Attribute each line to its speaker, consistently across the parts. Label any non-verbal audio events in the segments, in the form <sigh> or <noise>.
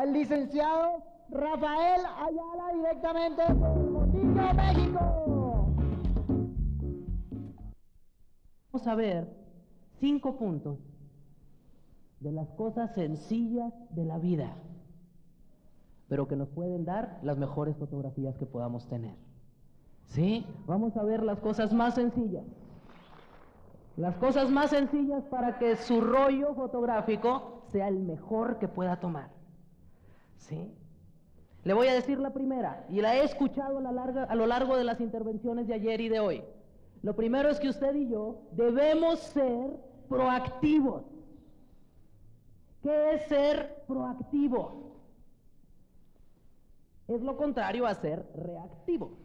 Speaker 1: al licenciado Rafael Ayala directamente de Hermosillo, México.
Speaker 2: Vamos a ver cinco puntos de las cosas sencillas de la vida, pero que nos pueden dar las mejores fotografías que podamos tener. ¿Sí? Vamos a ver las cosas más sencillas. Las cosas más sencillas para que su rollo fotográfico sea el mejor que pueda tomar. ¿Sí? Le voy a decir la primera, y la he escuchado a, la larga, a lo largo de las intervenciones de ayer y de hoy. Lo primero es que usted y yo debemos ser proactivos. ¿Qué es ser proactivo? Es lo contrario a ser reactivo.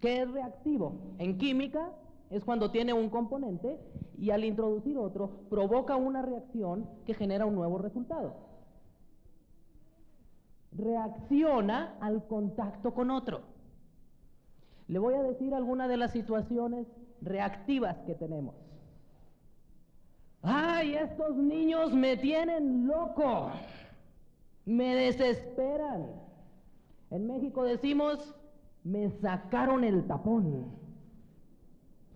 Speaker 2: ¿Qué es reactivo? En química es cuando tiene un componente y al introducir otro provoca una reacción que genera un nuevo resultado. Reacciona al contacto con otro. Le voy a decir algunas de las situaciones reactivas que tenemos. ¡Ay, estos niños me tienen loco! Me desesperan. En México decimos, me sacaron el tapón.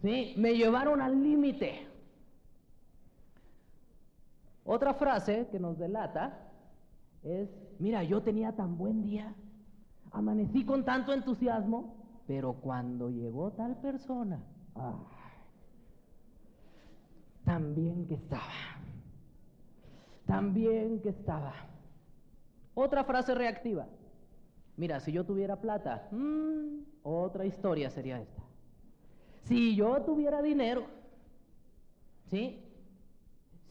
Speaker 2: ¿Sí? Me llevaron al límite. Otra frase que nos delata es, mira, yo tenía tan buen día, amanecí con tanto entusiasmo, pero cuando llegó tal persona, ¡ay! tan bien que estaba, tan bien que estaba. Otra frase reactiva. Mira, si yo tuviera plata, mmm, otra historia sería esta. Si yo tuviera dinero, ¿sí?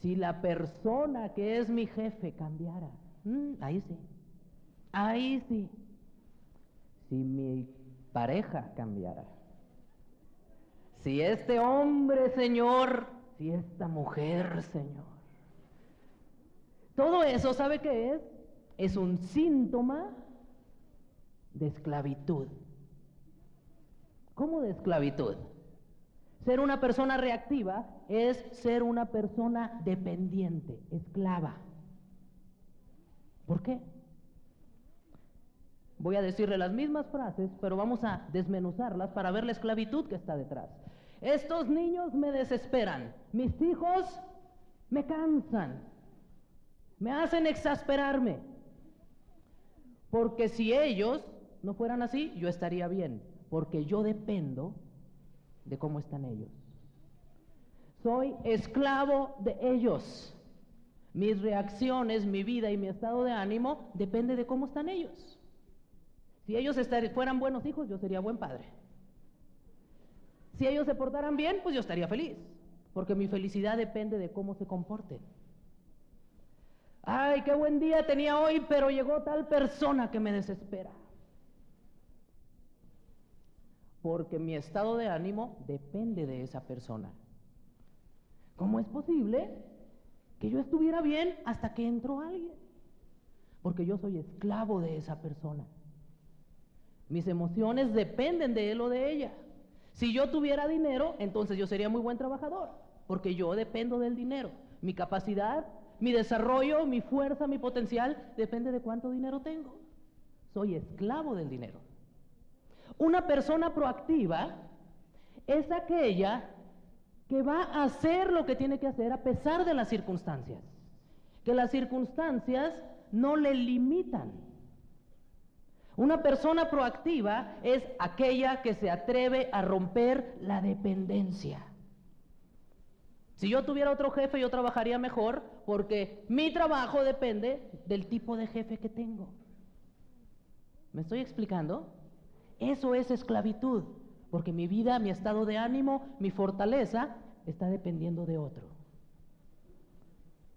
Speaker 2: Si la persona que es mi jefe cambiara, mmm, ahí sí, ahí sí. Si mi pareja cambiara, si este hombre, Señor, si esta mujer, Señor. Todo eso, ¿sabe qué es? Es un síntoma de esclavitud. ¿Cómo de esclavitud? Ser una persona reactiva es ser una persona dependiente, esclava. ¿Por qué? Voy a decirle las mismas frases, pero vamos a desmenuzarlas para ver la esclavitud que está detrás. Estos niños me desesperan, mis hijos me cansan, me hacen exasperarme, porque si ellos no fueran así, yo estaría bien, porque yo dependo de cómo están ellos. Soy esclavo de ellos. Mis reacciones, mi vida y mi estado de ánimo depende de cómo están ellos. Si ellos fueran buenos hijos, yo sería buen padre. Si ellos se portaran bien, pues yo estaría feliz, porque mi felicidad depende de cómo se comporten. Ay, qué buen día tenía hoy, pero llegó tal persona que me desespera. Porque mi estado de ánimo depende de esa persona. ¿Cómo es posible que yo estuviera bien hasta que entró alguien? Porque yo soy esclavo de esa persona. Mis emociones dependen de él o de ella. Si yo tuviera dinero, entonces yo sería muy buen trabajador, porque yo dependo del dinero. Mi capacidad, mi desarrollo, mi fuerza, mi potencial, depende de cuánto dinero tengo. Soy esclavo del dinero. Una persona proactiva es aquella que va a hacer lo que tiene que hacer a pesar de las circunstancias. Que las circunstancias no le limitan. Una persona proactiva es aquella que se atreve a romper la dependencia. Si yo tuviera otro jefe, yo trabajaría mejor porque mi trabajo depende del tipo de jefe que tengo. ¿Me estoy explicando? Eso es esclavitud, porque mi vida, mi estado de ánimo, mi fortaleza está dependiendo de otro.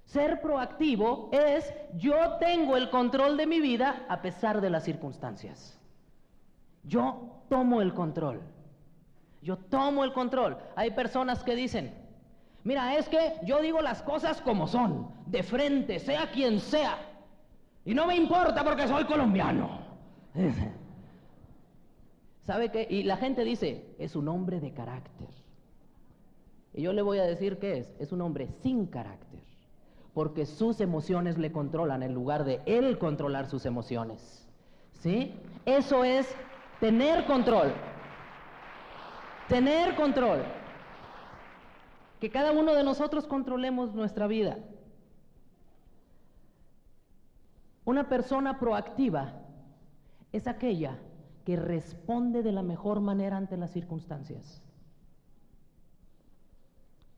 Speaker 2: Ser proactivo es yo tengo el control de mi vida a pesar de las circunstancias. Yo tomo el control. Yo tomo el control. Hay personas que dicen, mira, es que yo digo las cosas como son, de frente, sea quien sea. Y no me importa porque soy colombiano. <laughs> ¿Sabe qué? Y la gente dice, es un hombre de carácter. Y yo le voy a decir qué es, es un hombre sin carácter. porque sus emociones le controlan en lugar de él controlar sus emociones. ¿Sí? Eso es tener control. Tener control. Que cada uno de nosotros controlemos nuestra vida. Una persona proactiva es aquella que responde de la mejor manera ante las circunstancias.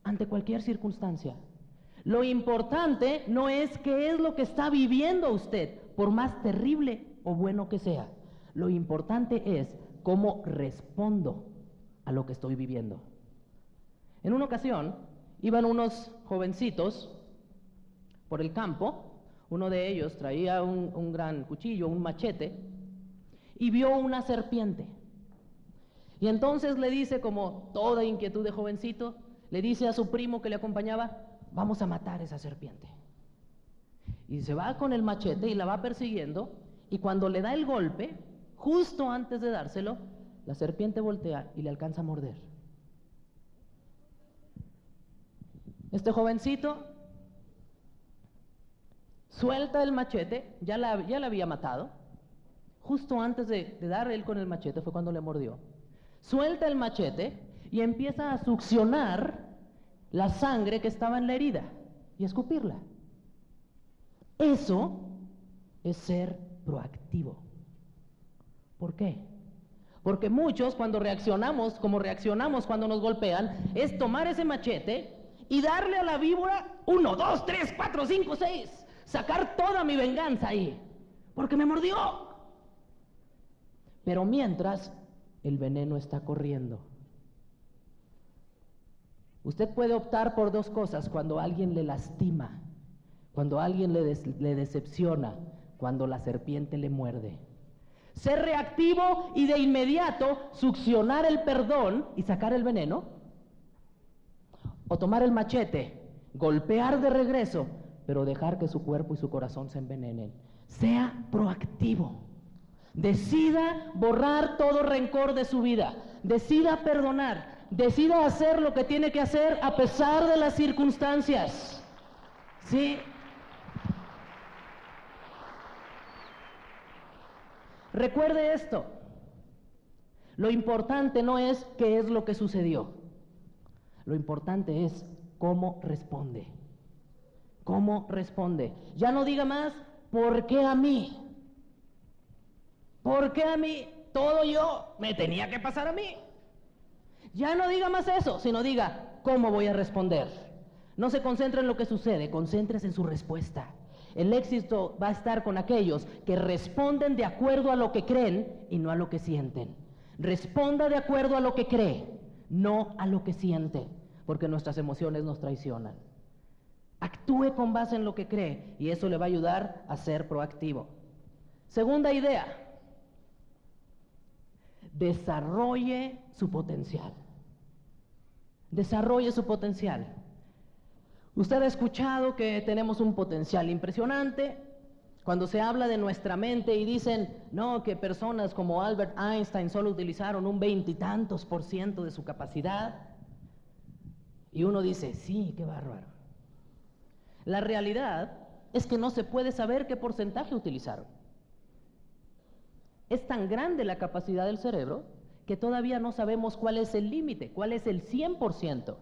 Speaker 2: Ante cualquier circunstancia. Lo importante no es qué es lo que está viviendo usted, por más terrible o bueno que sea. Lo importante es cómo respondo a lo que estoy viviendo. En una ocasión iban unos jovencitos por el campo, uno de ellos traía un, un gran cuchillo, un machete, y vio una serpiente. Y entonces le dice, como toda inquietud de jovencito, le dice a su primo que le acompañaba, vamos a matar esa serpiente. Y se va con el machete y la va persiguiendo, y cuando le da el golpe, justo antes de dárselo, la serpiente voltea y le alcanza a morder. Este jovencito suelta el machete, ya la, ya la había matado, justo antes de, de dar él con el machete fue cuando le mordió. Suelta el machete y empieza a succionar la sangre que estaba en la herida y escupirla. Eso es ser proactivo. ¿Por qué? Porque muchos cuando reaccionamos, como reaccionamos cuando nos golpean, es tomar ese machete y darle a la víbora uno, dos, tres, cuatro, cinco, seis, sacar toda mi venganza ahí, porque me mordió. Pero mientras el veneno está corriendo. Usted puede optar por dos cosas cuando alguien le lastima, cuando alguien le, decepciona, cuando la serpiente le muerde. Ser reactivo y de inmediato succionar el perdón y sacar el veneno. O tomar el machete, golpear de regreso, pero dejar que su cuerpo y su corazón se envenenen. Sea proactivo. Decida borrar todo rencor de su vida. Decida perdonar decida hacer lo que tiene que hacer a pesar de las circunstancias. ¿Sí? Recuerde esto. Lo importante no es qué es lo que sucedió. Lo importante es cómo responde. ¿Cómo responde? Ya no diga más, ¿por qué a mí? ¿Por qué a mí? Todo yo me tenía que pasar a mí. Ya no diga más eso, sino diga, ¿cómo voy a responder? No se concentre en lo que sucede, concéntrese en su respuesta. El éxito va a estar con aquellos que responden de acuerdo a lo que creen y no a lo que sienten. Responda de acuerdo a lo que cree, no a lo que siente, porque nuestras emociones nos traicionan. Actúe con base en lo que cree y eso le va a ayudar a ser proactivo. Segunda idea, desarrolle su potencial desarrolle su potencial. Usted ha escuchado que tenemos un potencial impresionante. Cuando se habla de nuestra mente y dicen, no, que personas como Albert Einstein solo utilizaron un veintitantos por ciento de su capacidad. Y uno dice, sí, qué bárbaro. La realidad es que no se puede saber qué porcentaje utilizaron. Es tan grande la capacidad del cerebro que todavía no sabemos cuál es el límite, cuál es el 100%.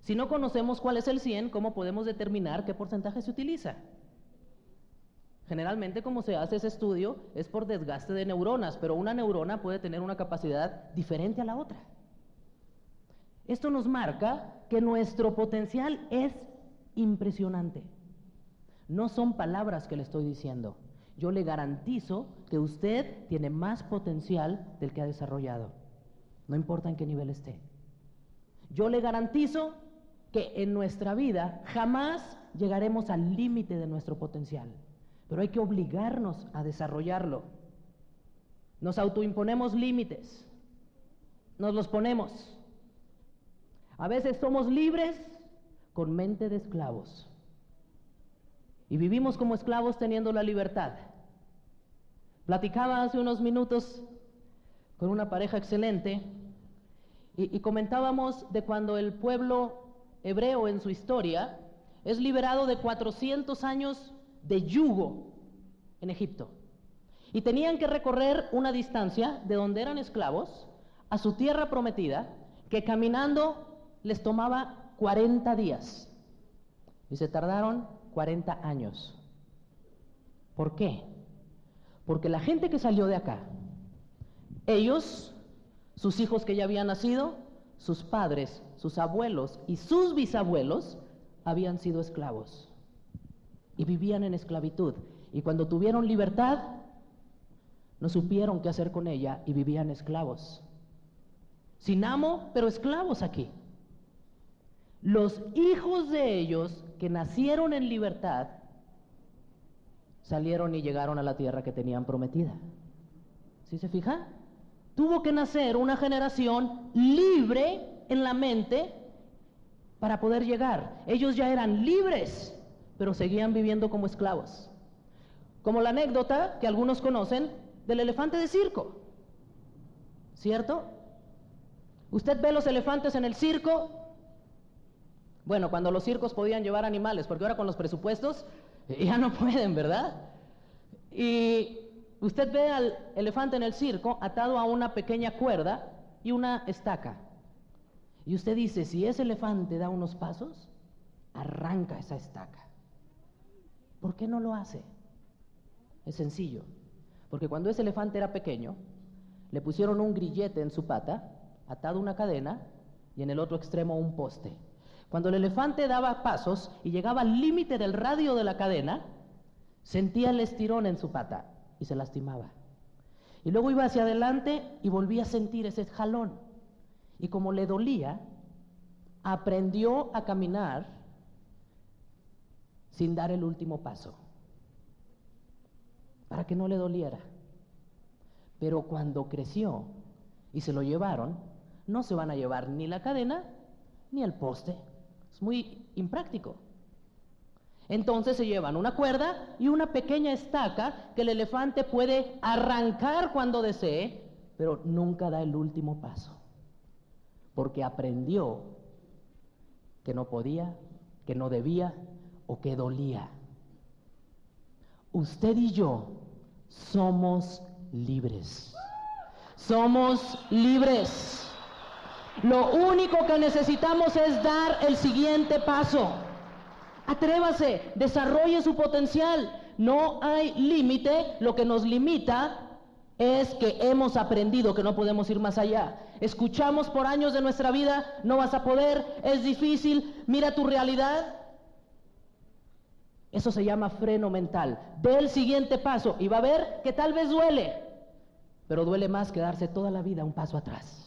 Speaker 2: Si no conocemos cuál es el 100, ¿cómo podemos determinar qué porcentaje se utiliza? Generalmente como se hace ese estudio es por desgaste de neuronas, pero una neurona puede tener una capacidad diferente a la otra. Esto nos marca que nuestro potencial es impresionante. No son palabras que le estoy diciendo, yo le garantizo que usted tiene más potencial del que ha desarrollado. No importa en qué nivel esté. Yo le garantizo que en nuestra vida jamás llegaremos al límite de nuestro potencial, pero hay que obligarnos a desarrollarlo. Nos autoimponemos límites, nos los ponemos. A veces somos libres con mente de esclavos y vivimos como esclavos teniendo la libertad. Platicaba hace unos minutos con una pareja excelente y, comentábamos de cuando el pueblo hebreo en su historia es liberado de 400 años de yugo en Egipto. Y tenían que recorrer una distancia de donde eran esclavos a su tierra prometida, que caminando les tomaba 40 días. Y se tardaron 40 años. ¿Por qué? Porque la gente que salió de acá, ellos, sus hijos que ya habían nacido, sus padres, sus abuelos y sus bisabuelos habían sido esclavos y vivían en esclavitud. Y cuando tuvieron libertad, no supieron qué hacer con ella y vivían esclavos. Sin amo, pero esclavos aquí. Los hijos de ellos que nacieron en libertad salieron y llegaron a la tierra que tenían prometida. ¿Sí se fija? Tuvo que nacer una generación libre en la mente para poder llegar. Ellos ya eran libres, pero seguían viviendo como esclavos. Como la anécdota que algunos conocen del elefante de circo. ¿Cierto? Usted ve los elefantes en el circo. Bueno, cuando los circos podían llevar animales, porque ahora con los presupuestos <laughs> ya no pueden, ¿verdad? Y usted ve al elefante en el circo atado a una pequeña cuerda y una estaca. Y usted dice, si ese elefante da unos pasos, arranca esa estaca. ¿Por qué no lo hace? Es sencillo. Porque cuando ese elefante era pequeño, le pusieron un grillete en su pata, atado una cadena y en el otro extremo un poste. Cuando el elefante daba pasos y llegaba al límite del radio de la cadena, sentía el estirón en su pata y se lastimaba. Y luego iba hacia adelante y volvía a sentir ese jalón. Y como le dolía, aprendió a caminar sin dar el último paso, para que no le doliera. Pero cuando creció y se lo llevaron, no se van a llevar ni la cadena ni el poste. Es muy impráctico. Entonces se llevan una cuerda y una pequeña estaca que el elefante puede arrancar cuando desee, pero nunca da el último paso. Porque aprendió que no podía, que no debía o que dolía. Usted y yo somos libres. Somos libres. Lo único que necesitamos es dar el siguiente paso. Atrévase, desarrolle su potencial. No hay límite, lo que nos limita es que hemos aprendido que no podemos ir más allá. Escuchamos por años de nuestra vida, no vas a poder, es difícil, mira tu realidad. Eso se llama freno mental. Ve el siguiente paso y va a ver que tal vez duele, pero duele más quedarse toda la vida un paso atrás.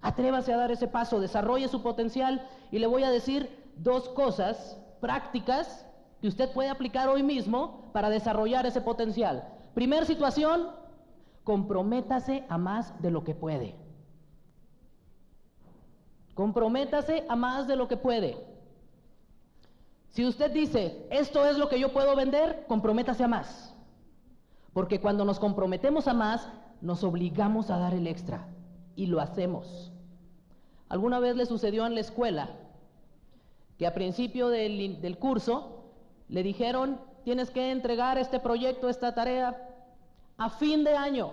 Speaker 2: Atrévase a dar ese paso, desarrolle su potencial y le voy a decir dos cosas prácticas que usted puede aplicar hoy mismo para desarrollar ese potencial. Primer situación, comprométase a más de lo que puede. Comprométase a más de lo que puede. Si usted dice, esto es lo que yo puedo vender, comprométase a más. Porque cuando nos comprometemos a más, nos obligamos a dar el extra y lo hacemos. ¿Alguna vez le sucedió en la escuela que a principio del, del curso le dijeron, tienes que entregar este proyecto, esta tarea, a fin de año?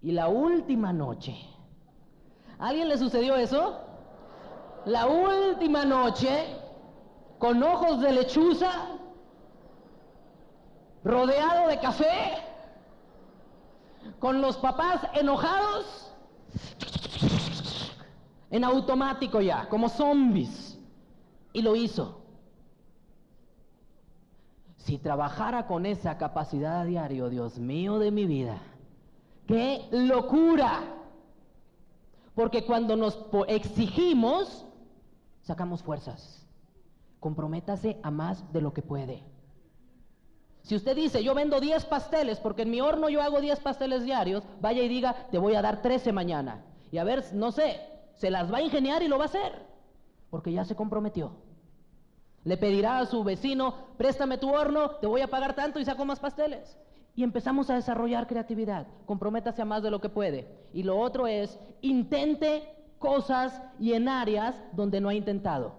Speaker 2: Y la última noche, ¿a alguien le sucedió eso? La última noche, con ojos de lechuza, rodeado de café, con los papás enojados, en automático ya, como zombies. Y lo hizo. Si trabajara con esa capacidad a diario, Dios mío de mi vida, qué locura. Porque cuando nos exigimos, sacamos fuerzas. Comprométase a más de lo que puede. Si usted dice, yo vendo 10 pasteles porque en mi horno yo hago 10 pasteles diarios, vaya y diga, te voy a dar 13 mañana. Y a ver, no sé, se las va a ingeniar y lo va a hacer, porque ya se comprometió. Le pedirá a su vecino, préstame tu horno, te voy a pagar tanto y saco más pasteles. Y empezamos a desarrollar creatividad. Comprométase a más de lo que puede. Y lo otro es, intente cosas y en áreas donde no ha intentado.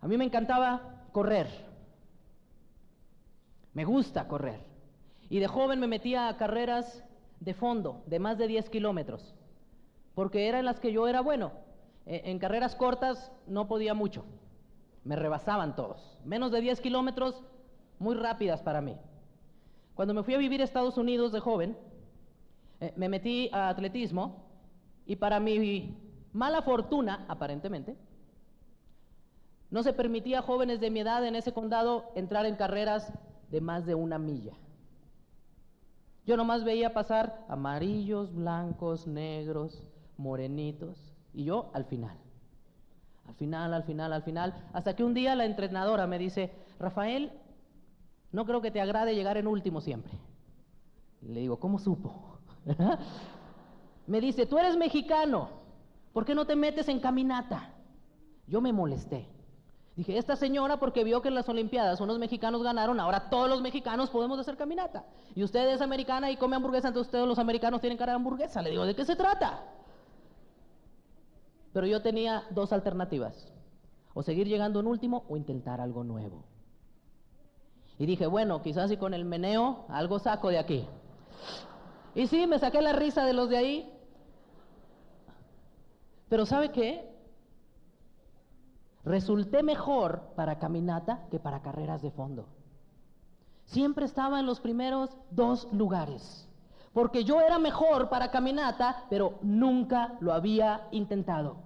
Speaker 2: A mí me encantaba correr. Me gusta correr. Y de joven me metía a carreras de fondo, de más de 10 kilómetros, porque eran las que yo era bueno. E, en carreras cortas no podía mucho. Me rebasaban todos. Menos de 10 kilómetros, muy rápidas para mí. Cuando me fui a vivir a Estados Unidos de joven, eh, me metí a atletismo y para mi mala fortuna, aparentemente, no se permitía a jóvenes de mi edad en ese condado entrar en carreras de más de una milla. Yo nomás veía pasar amarillos, blancos, negros, morenitos, y yo al final. Al final, al final, al final, hasta que un día la entrenadora me dice, Rafael, no creo que te agrade llegar en último siempre. Le digo, ¿cómo supo? <laughs> me dice, tú eres mexicano, ¿por qué no te metes en caminata? Yo me molesté. Dije, esta señora porque vio que en las Olimpiadas unos mexicanos ganaron, ahora todos los mexicanos podemos hacer caminata. Y usted es americana y come hamburguesa, entonces todos los americanos tienen cara de hamburguesa. Le digo, ¿de qué se trata? Pero yo tenía dos alternativas. O seguir llegando en último o intentar algo nuevo. Y dije, bueno, quizás si con el meneo algo saco de aquí. Y sí, me saqué la risa de los de ahí. Pero ¿sabe qué? Resulté mejor para caminata que para carreras de fondo. Siempre estaba en los primeros dos lugares. Porque yo era mejor para caminata, pero nunca lo había intentado.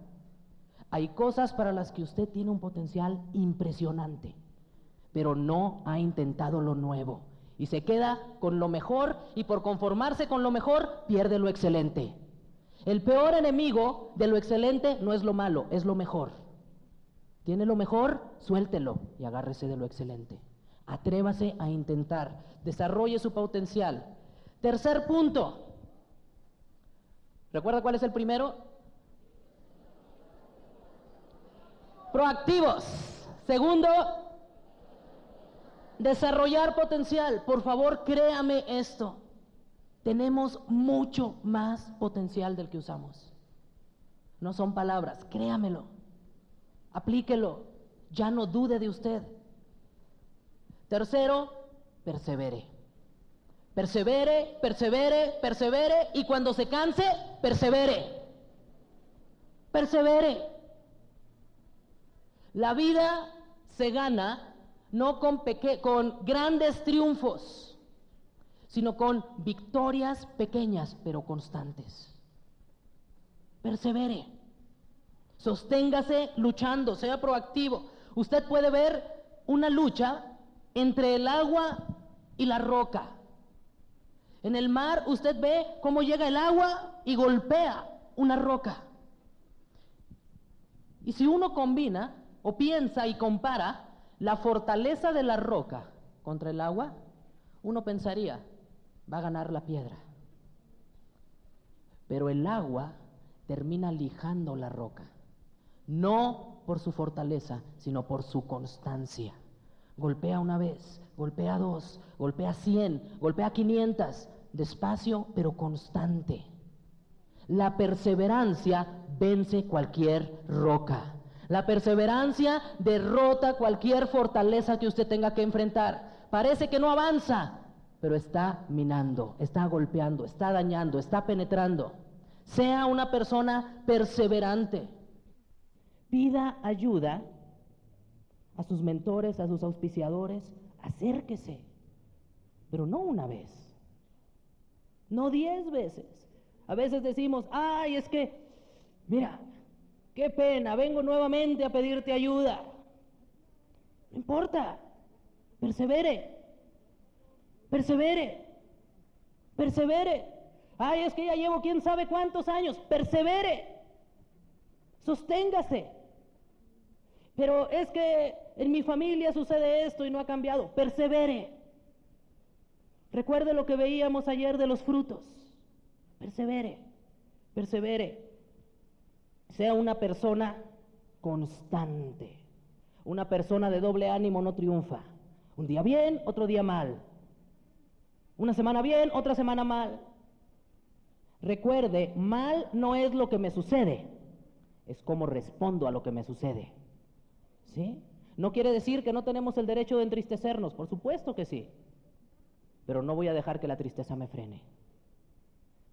Speaker 2: Hay cosas para las que usted tiene un potencial impresionante, pero no ha intentado lo nuevo. Y se queda con lo mejor y por conformarse con lo mejor pierde lo excelente. El peor enemigo de lo excelente no es lo malo, es lo mejor. ¿Tiene lo mejor? Suéltelo y agárrese de lo excelente. Atrévase a intentar, desarrolle su potencial. Tercer punto. ¿Recuerda cuál es el primero? Proactivos. Segundo, desarrollar potencial. Por favor, créame esto. Tenemos mucho más potencial del que usamos. No son palabras, créamelo. Aplíquelo. Ya no dude de usted. Tercero, persevere. Persevere, persevere, persevere y cuando se canse, persevere. Persevere. La vida se gana no con, grandes triunfos, sino con victorias pequeñas pero constantes. Persevere, sosténgase luchando, sea proactivo. Usted puede ver una lucha entre el agua y la roca. En el mar usted ve cómo llega el agua y golpea una roca. Y si uno combina o piensa y compara la fortaleza de la roca contra el agua, uno pensaría, va a ganar la piedra. Pero el agua termina lijando la roca, no por su fortaleza, sino por su constancia. Golpea una vez, golpea dos, golpea cien, golpea quinientas, despacio pero constante. La perseverancia vence cualquier roca. La perseverancia derrota cualquier fortaleza que usted tenga que enfrentar. Parece que no avanza, pero está minando, está golpeando, está dañando, está penetrando. Sea una persona perseverante. Pida ayuda a sus mentores, a sus auspiciadores. Acérquese, pero no una vez, no diez veces. A veces decimos, ay, es que, mira, Qué pena, vengo nuevamente a pedirte ayuda. No importa, persevere, persevere, persevere. Ay, es que ya llevo quién sabe cuántos años, persevere, sosténgase. Pero es que en mi familia sucede esto y no ha cambiado, persevere. Recuerde lo que veíamos ayer de los frutos, persevere, persevere sea una persona constante. Una persona de doble ánimo no triunfa. Un día bien, otro día mal. Una semana bien, otra semana mal. Recuerde, mal no es lo que me sucede, es cómo respondo a lo que me sucede. ¿Sí? No quiere decir que no tenemos el derecho de entristecernos, por supuesto que sí. Pero no voy a dejar que la tristeza me frene.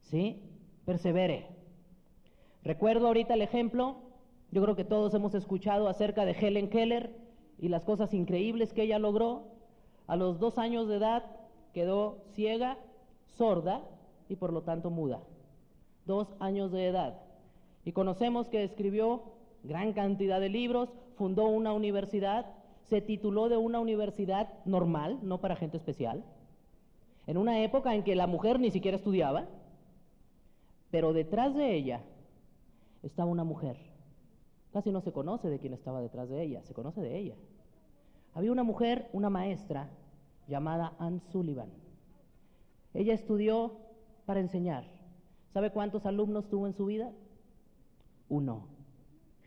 Speaker 2: ¿Sí? Persevere. Recuerdo ahorita el ejemplo, yo creo que todos hemos escuchado acerca de Helen Keller y las cosas increíbles que ella logró. A los dos años de edad quedó ciega, sorda y por lo tanto muda. Dos años de edad. Y conocemos que escribió gran cantidad de libros, fundó una universidad, se tituló de una universidad normal, no para gente especial, en una época en que la mujer ni siquiera estudiaba, pero detrás de ella estaba una mujer. Casi no se conoce de quién estaba detrás de ella, se conoce de ella. Había una mujer, una maestra, llamada Anne Sullivan. Ella estudió para enseñar. ¿Sabe cuántos alumnos tuvo en su vida? Uno,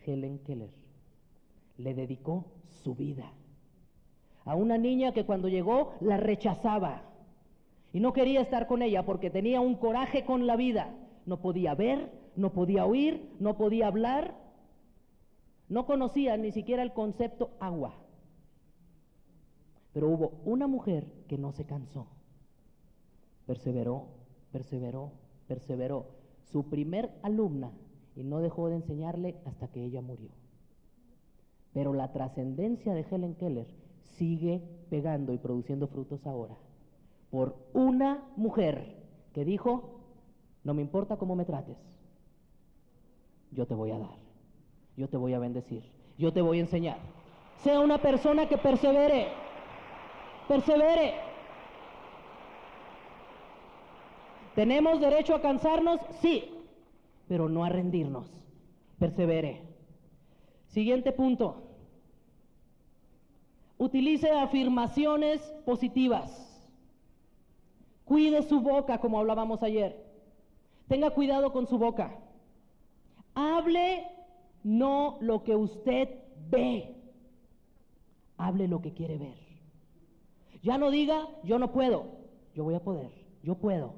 Speaker 2: Helen Keller. Le dedicó su vida a una niña que cuando llegó la rechazaba y no quería estar con ella porque tenía un coraje con la vida. No podía ver, no podía oír, no podía hablar, no conocía ni siquiera el concepto agua. Pero hubo una mujer que no se cansó. Perseveró, perseveró, perseveró. Su primer alumna y no dejó de enseñarle hasta que ella murió. Pero la trascendencia de Helen Keller sigue pegando y produciendo frutos ahora. Por una mujer que dijo, no me importa cómo me trates, yo te voy a dar, yo te voy a bendecir, yo te voy a enseñar. Sea una persona que persevere, persevere. ¿Tenemos derecho a cansarnos? Sí, pero no a rendirnos. Persevere. Siguiente punto. Utilice afirmaciones positivas. Cuide su boca, como hablábamos ayer. Tenga cuidado con su boca. Hable no lo que usted ve. Hable lo que quiere ver. Ya no diga, yo no puedo. Yo voy a poder. Yo puedo.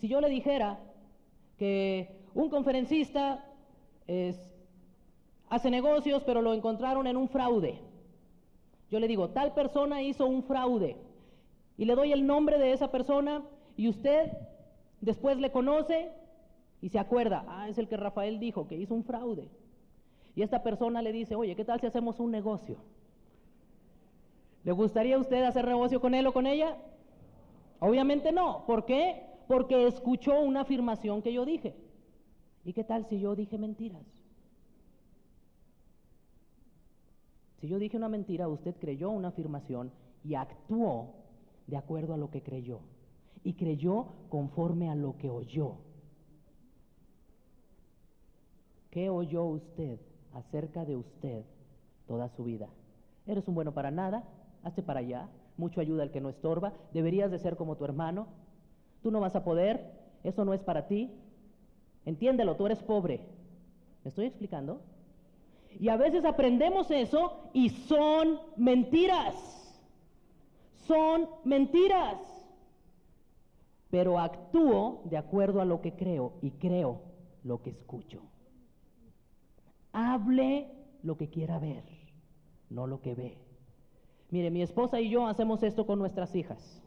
Speaker 2: Si yo le dijera que un conferencista hace negocios, pero lo encontraron en un fraude. Yo le digo, tal persona hizo un fraude. Y le doy el nombre de esa persona y usted después le conoce y se acuerda, ah, es el que Rafael dijo, que hizo un fraude. Y esta persona le dice, oye, ¿qué tal si hacemos un negocio? ¿Le gustaría a usted hacer negocio con él o con ella? Obviamente no. ¿Por qué? Porque escuchó una afirmación que yo dije. ¿Y qué tal si yo dije mentiras? Si yo dije una mentira, usted creyó una afirmación y actuó de acuerdo a lo que creyó. Y creyó conforme a lo que oyó. ¿Qué oyó usted acerca de usted toda su vida? ¿Eres un bueno para nada? Hazte para allá. Mucho ayuda al que no estorba. Deberías de ser como tu hermano. Tú no vas a poder. Eso no es para ti. Entiéndelo, tú eres pobre. ¿Me estoy explicando? Y a veces aprendemos eso y son mentiras son mentiras. Pero actúo de acuerdo a lo que creo y creo lo que escucho. Hable lo que quiera ver, no lo que ve. Mire, mi esposa y yo hacemos esto con nuestras hijas.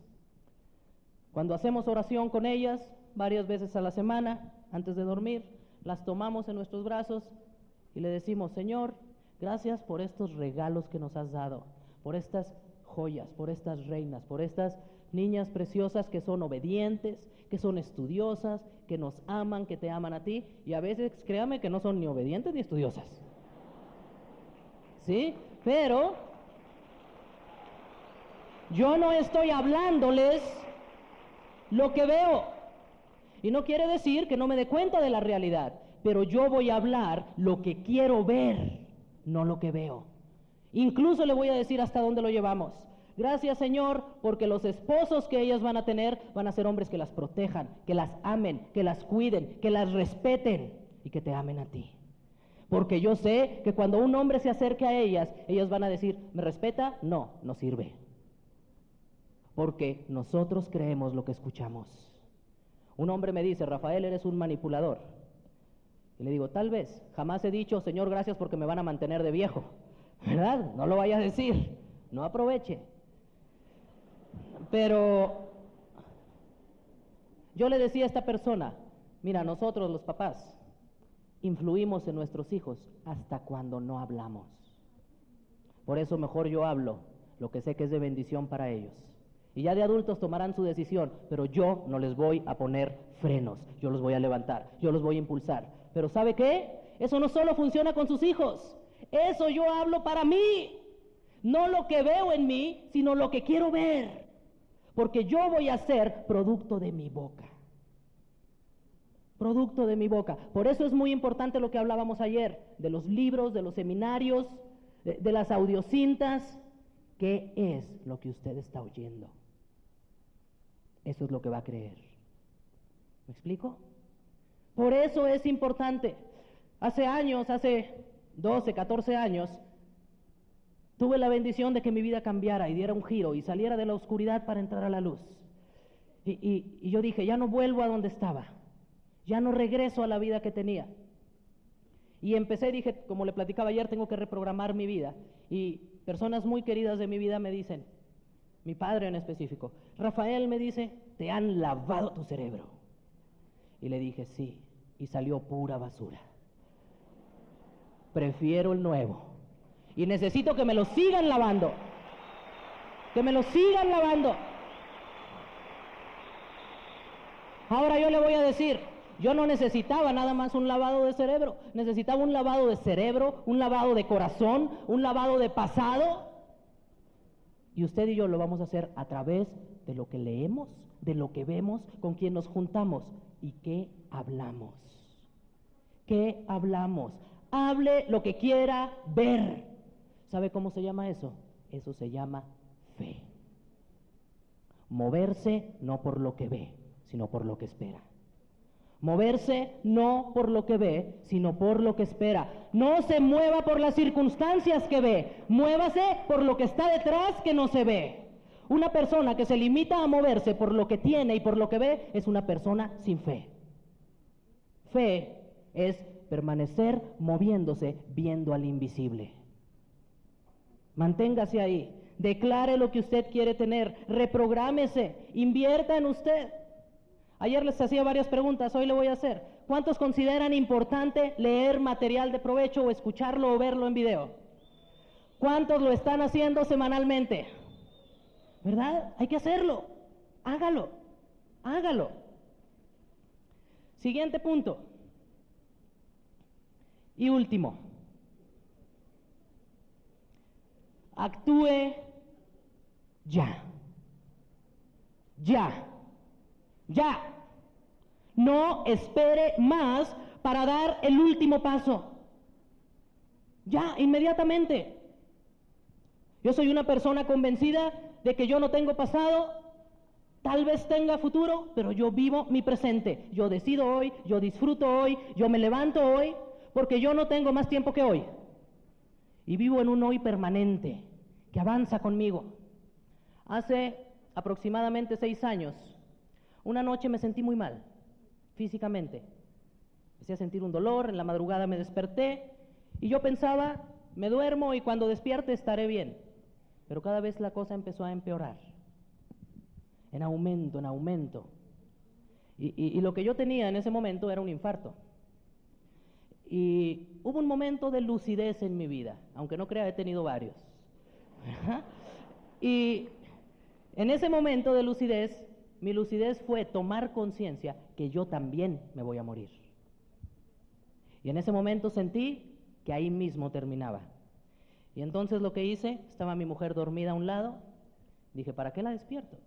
Speaker 2: Cuando hacemos oración con ellas, varias veces a la semana, antes de dormir, las tomamos en nuestros brazos y le decimos, Señor, gracias por estos regalos que nos has dado, por estas joyas, por estas reinas, por estas niñas preciosas que son obedientes, que son estudiosas, que nos aman, que te aman a ti, y a veces créame que no son ni obedientes ni estudiosas. ¿Sí? Pero yo no estoy hablándoles lo que veo. Y no quiere decir que no me dé cuenta de la realidad, pero yo voy a hablar lo que quiero ver, no lo que veo. Incluso le voy a decir hasta dónde lo llevamos. Gracias Señor, porque los esposos que ellas van a tener van a ser hombres que las protejan, que las amen, que las cuiden, que las respeten y que te amen a ti. Porque yo sé que cuando un hombre se acerque a ellas, ellas van a decir, ¿me respeta? No, no sirve. Porque nosotros creemos lo que escuchamos. Un hombre me dice, Rafael, eres un manipulador. Y le digo, tal vez, jamás he dicho, Señor, gracias porque me van a mantener de viejo. ¿Verdad? No lo vaya a decir, no aproveche. Pero yo le decía a esta persona, mira, nosotros los papás influimos en nuestros hijos hasta cuando no hablamos. Por eso mejor yo hablo lo que sé que es de bendición para ellos. Y ya de adultos tomarán su decisión, pero yo no les voy a poner frenos, yo los voy a levantar, yo los voy a impulsar. Pero ¿sabe qué? Eso no solo funciona con sus hijos, eso yo hablo para mí, no lo que veo en mí, sino lo que quiero ver, porque yo voy a ser producto de mi boca. Producto de mi boca. Por eso es muy importante lo que hablábamos ayer, de los libros, de los seminarios, de, de las audiocintas. ¿Qué es lo que usted está oyendo? Eso es lo que va a creer. ¿Me explico? Por eso es importante. Hace años, hace 12, 14 años, tuve la bendición de que mi vida cambiara y diera un giro y saliera de la oscuridad para entrar a la luz. Y, yo dije, ya no vuelvo a donde estaba, ya no regreso a la vida que tenía. Y empecé, dije, como le platicaba ayer, tengo que reprogramar mi vida. Y personas muy queridas de mi vida me dicen, mi padre en específico, Rafael me dice, te han lavado tu cerebro. Y le dije, sí, y salió pura basura. Prefiero el nuevo. Y necesito que me lo sigan lavando. Que me lo sigan lavando. Ahora yo le voy a decir, yo no necesitaba nada más un lavado de cerebro, necesitaba un lavado de cerebro, un lavado de corazón, un lavado de pasado. Y usted y yo lo vamos a hacer a través de lo que leemos, de lo que vemos, con quien nos juntamos y qué hablamos. ¿Qué hablamos? Hable lo que quiera ver. ¿Sabe cómo se llama eso? Eso se llama fe. Moverse no por lo que ve, sino por lo que espera. Moverse no por lo que ve, sino por lo que espera. No se mueva por las circunstancias que ve, muévase por lo que está detrás que no se ve. Una persona que se limita a moverse por lo que tiene y por lo que ve es una persona sin fe. Fe es permanecer moviéndose viendo al invisible. Manténgase ahí, declare lo que usted quiere tener, reprográmese, invierta en usted. Ayer les hacía varias preguntas, hoy le voy a hacer. ¿Cuántos consideran importante leer material de provecho o escucharlo o verlo en video? ¿Cuántos lo están haciendo semanalmente? ¿Verdad? Hay que hacerlo. Hágalo. Hágalo. Siguiente punto. Y último. Actúe ya. Ya. Ya. No espere más para dar el último paso. Ya, inmediatamente. Yo soy una persona convencida de que yo no tengo pasado, tal vez tenga futuro, pero yo vivo mi presente. Yo decido hoy, yo disfruto hoy, yo me levanto hoy, porque yo no tengo más tiempo que hoy. Y vivo en un hoy permanente que avanza conmigo. Hace aproximadamente seis años, una noche me sentí muy mal, físicamente. Empecé a sentir un dolor, en la madrugada me desperté y yo pensaba, me duermo y cuando despierte estaré bien. Pero cada vez la cosa empezó a empeorar, en aumento, en aumento. Y, lo que yo tenía en ese momento era un infarto. Y hubo un momento de lucidez en mi vida, aunque no crea, he tenido varios. y en ese momento de lucidez, mi lucidez fue tomar conciencia que yo también me voy a morir. Y en ese momento sentí que ahí mismo terminaba. Y entonces lo que hice, estaba mi mujer dormida a un lado, dije, ¿para qué la despierto?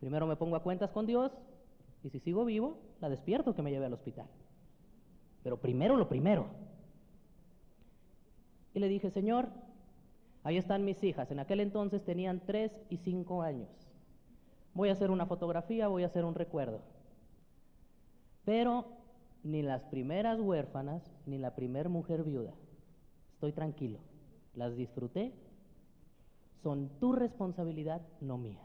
Speaker 2: Primero me pongo a cuentas con Dios y si sigo vivo, la despierto que me lleve al hospital. Pero primero lo primero. Y le dije, Señor, ahí están mis hijas. En aquel entonces tenían tres y cinco años. Voy a hacer una fotografía, voy a hacer un recuerdo. Pero ni las primeras huérfanas, ni la primer mujer viuda. Estoy tranquilo. Las disfruté. Son tu responsabilidad, no mía.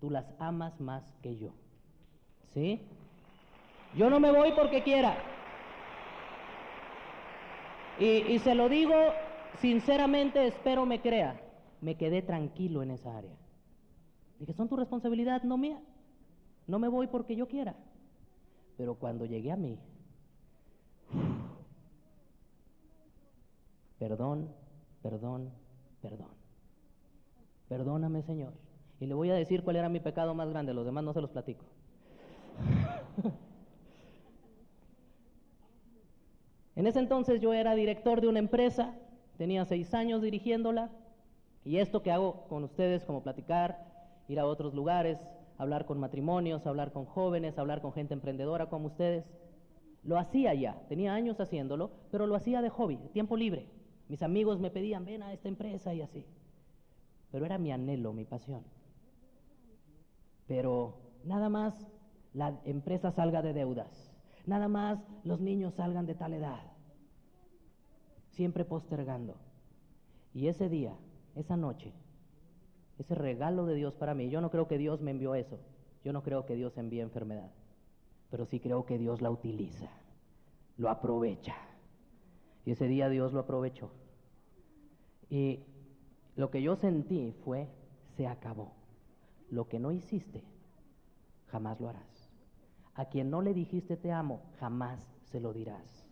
Speaker 2: Tú las amas más que yo. ¿Sí? Yo no me voy porque quiera. Y, y, se lo digo sinceramente espero me crea, me quedé tranquilo en esa área. Dije, son tu responsabilidad, no mía. No me voy porque yo quiera. Pero cuando llegué a mí, perdón, perdón, perdón. Perdóname, Señor. Y le voy a decir cuál era mi pecado más grande, los demás no se los platico. <laughs> en ese entonces yo era director de una empresa, tenía seis años dirigiéndola, y esto que hago con ustedes, como platicar, ir a otros lugares, hablar con matrimonios, hablar con jóvenes, hablar con gente emprendedora como ustedes, lo hacía ya, tenía años haciéndolo, pero lo hacía de hobby, tiempo libre. Mis amigos me pedían, ven a esta empresa y así. Pero era mi anhelo, mi pasión. Pero nada más la empresa salga de deudas, nada más los niños salgan de tal edad, siempre postergando. Y ese día, esa noche, ese regalo de Dios para mí, yo no creo que Dios me envió eso, yo no creo que Dios envíe enfermedad, pero sí creo que Dios la utiliza, lo aprovecha. Y ese día Dios lo aprovechó. Y lo que yo sentí fue, se acabó. Lo que no hiciste, jamás lo harás. A quien no le dijiste te amo, jamás se lo dirás.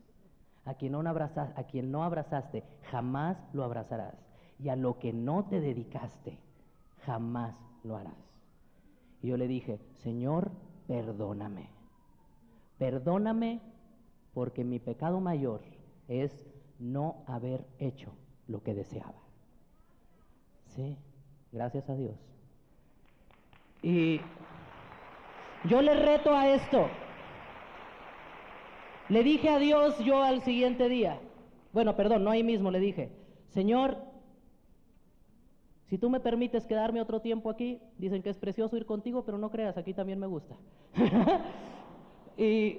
Speaker 2: A quien, no abrazaste, a quien no abrazaste, jamás lo abrazarás. Y a lo que no te dedicaste, jamás lo harás. Y yo le dije, Señor, perdóname. Perdóname porque mi pecado mayor es no haber hecho lo que deseaba. Sí, gracias a Dios. Y yo le reto a esto. Le dije a Dios yo al siguiente día, bueno, perdón, no ahí mismo le dije, Señor, si tú me permites quedarme otro tiempo aquí, dicen que es precioso ir contigo, pero no creas, aquí también me gusta. <laughs> y,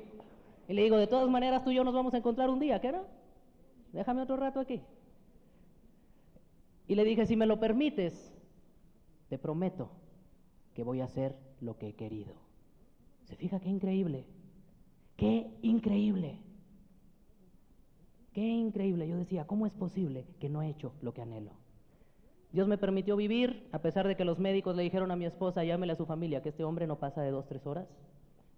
Speaker 2: le digo, de todas maneras tú y yo nos vamos a encontrar un día, ¿qué no? Déjame otro rato aquí. Y le dije, si me lo permites, te prometo que voy a hacer lo que he querido. ¿Se fija qué increíble? Qué increíble. Qué increíble. Yo decía, ¿cómo es posible que no he hecho lo que anhelo? Dios me permitió vivir, a pesar de que los médicos le dijeron a mi esposa, llámele a su familia, que este hombre no pasa de dos, tres horas.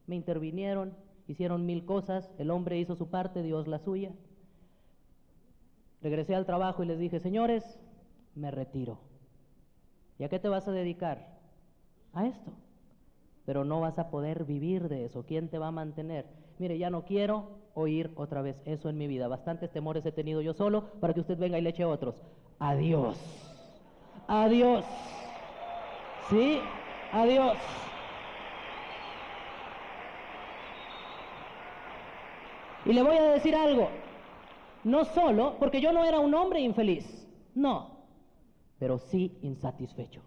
Speaker 2: Me intervinieron, hicieron mil cosas, el hombre hizo su parte, Dios la suya. Regresé al trabajo y les dije, señores, me retiro. ¿Y a qué te vas a dedicar? A esto. Pero no vas a poder vivir de eso. ¿Quién te va a mantener? Mire, ya no quiero oír otra vez eso en mi vida. Bastantes temores he tenido yo solo para que usted venga y le eche otros. Adiós. Adiós. ¿Sí? Adiós. Y le voy a decir algo. No solo, porque yo no era un hombre infeliz. No pero sí insatisfecho.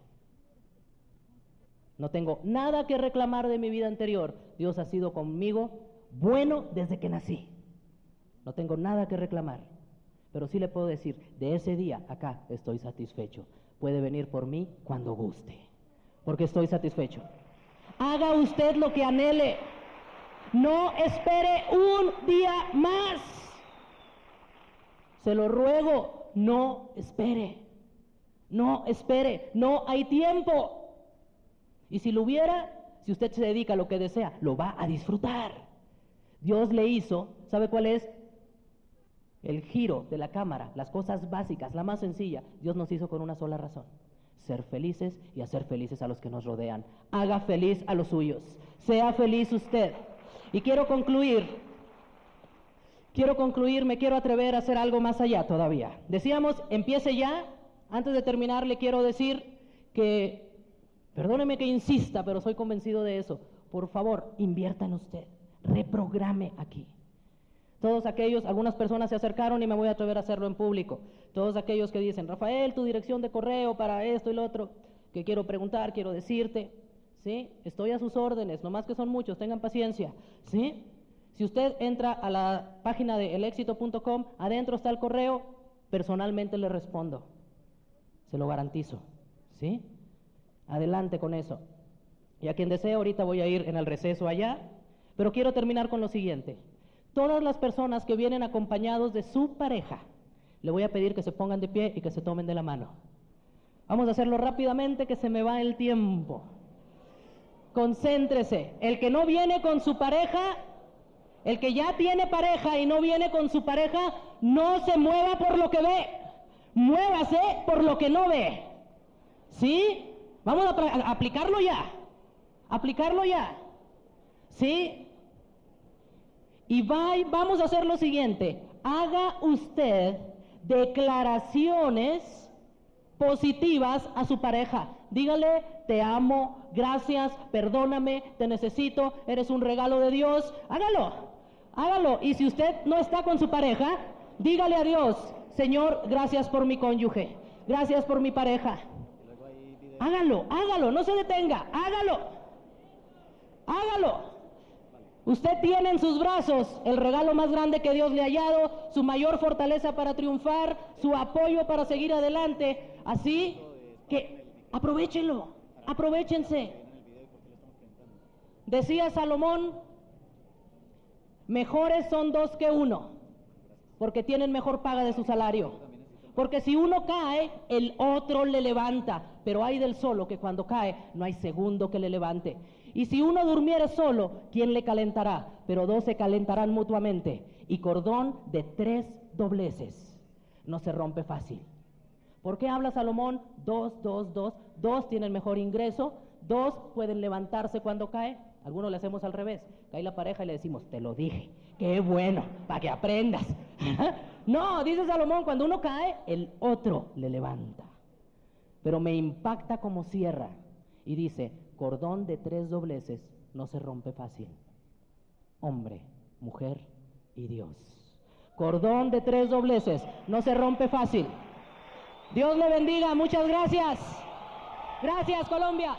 Speaker 2: No tengo nada que reclamar de mi vida anterior. Dios ha sido conmigo bueno desde que nací. No tengo nada que reclamar. Pero sí le puedo decir, de ese día acá estoy satisfecho. Puede venir por mí cuando guste, porque estoy satisfecho. Haga usted lo que anhele. No espere un día más. Se lo ruego, no espere. No, espere, no hay tiempo. Y si lo hubiera, si usted se dedica a lo que desea, lo va a disfrutar. Dios le hizo, ¿sabe cuál es? El giro de la cámara, las cosas básicas, la más sencilla. Dios nos hizo con una sola razón. Ser felices y hacer felices a los que nos rodean. Haga feliz a los suyos. Sea feliz usted. Y quiero concluir. Quiero concluir, me quiero atrever a hacer algo más allá todavía. Decíamos, empiece ya antes de terminar, le quiero decir que, perdóneme que insista, pero soy convencido de eso. Por favor, invierta en usted, reprograme aquí. Todos aquellos, algunas personas se acercaron y me voy a atrever a hacerlo en público. Todos aquellos que dicen, Rafael, tu dirección de correo para esto y lo otro, que quiero preguntar, quiero decirte, ¿sí? Estoy a sus órdenes, nomás que son muchos, tengan paciencia, ¿sí? Si usted entra a la página de elexito.com, adentro está el correo, personalmente le respondo se lo garantizo. ¿Sí? Adelante con eso. Y a quien desee, ahorita voy a ir en el receso allá, pero quiero terminar con lo siguiente. Todas las personas que vienen acompañados de su pareja Le voy a pedir que se pongan de pie y que se tomen de la mano. Vamos a hacerlo rápidamente que se me va el tiempo. Concéntrese. El que no viene con su pareja, el que ya tiene pareja y no viene con su pareja, no se mueva por lo que ve. Muévase por lo que no ve. ¿Sí? Vamos a, a aplicarlo ya. Aplicarlo ya. ¿Sí? Y va, vamos a hacer lo siguiente. Haga usted declaraciones positivas a su pareja. Dígale, te amo, gracias, perdóname, te necesito, eres un regalo de Dios. Hágalo, hágalo. Y si usted no está con su pareja, dígale a Dios, Señor, gracias por mi cónyuge, gracias por mi pareja. Hágalo, hágalo, no se detenga, hágalo, hágalo. Usted tiene en sus brazos el regalo más grande que Dios le ha dado, su mayor fortaleza para triunfar, su apoyo para seguir adelante. Así que aprovechenlo, aprovechense. Decía Salomón, mejores son dos que uno, porque tienen mejor paga de su salario. Porque si uno cae, el otro le levanta, pero hay del solo que cuando cae no hay segundo que le levante. Y si uno durmiere solo, ¿quién le calentará? Pero dos se calentarán mutuamente. Y cordón de tres dobleces no se rompe fácil. ¿Por qué habla Salomón? Dos, dos, dos. Dos tienen mejor ingreso. Dos pueden levantarse cuando cae. Algunos le hacemos al revés. Cae la pareja y le decimos, te lo dije. Qué bueno, para que aprendas. <laughs> no, dice Salomón, cuando uno cae, el otro le levanta. Pero me impacta como cierra. Y dice, cordón de tres dobleces no se rompe fácil. Hombre, mujer y Dios. Cordón de tres dobleces no se rompe fácil. Dios le bendiga, muchas gracias. Gracias Colombia.